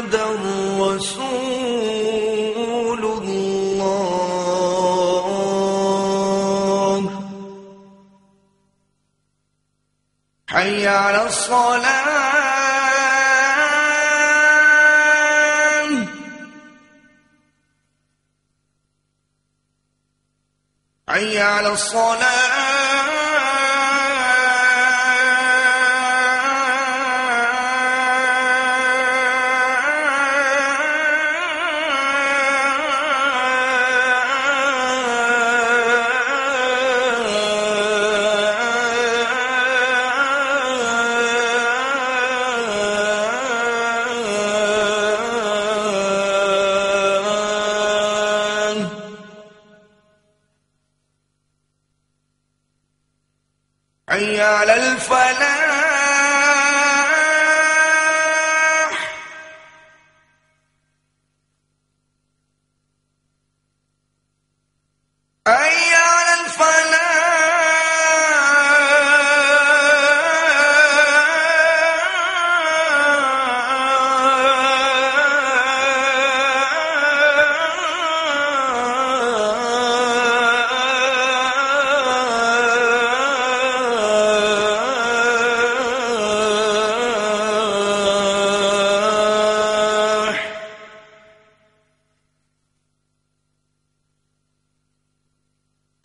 محمدا رسول الله. حي على الصلاة. حي على الصلاة. على الفلاح.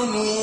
قومي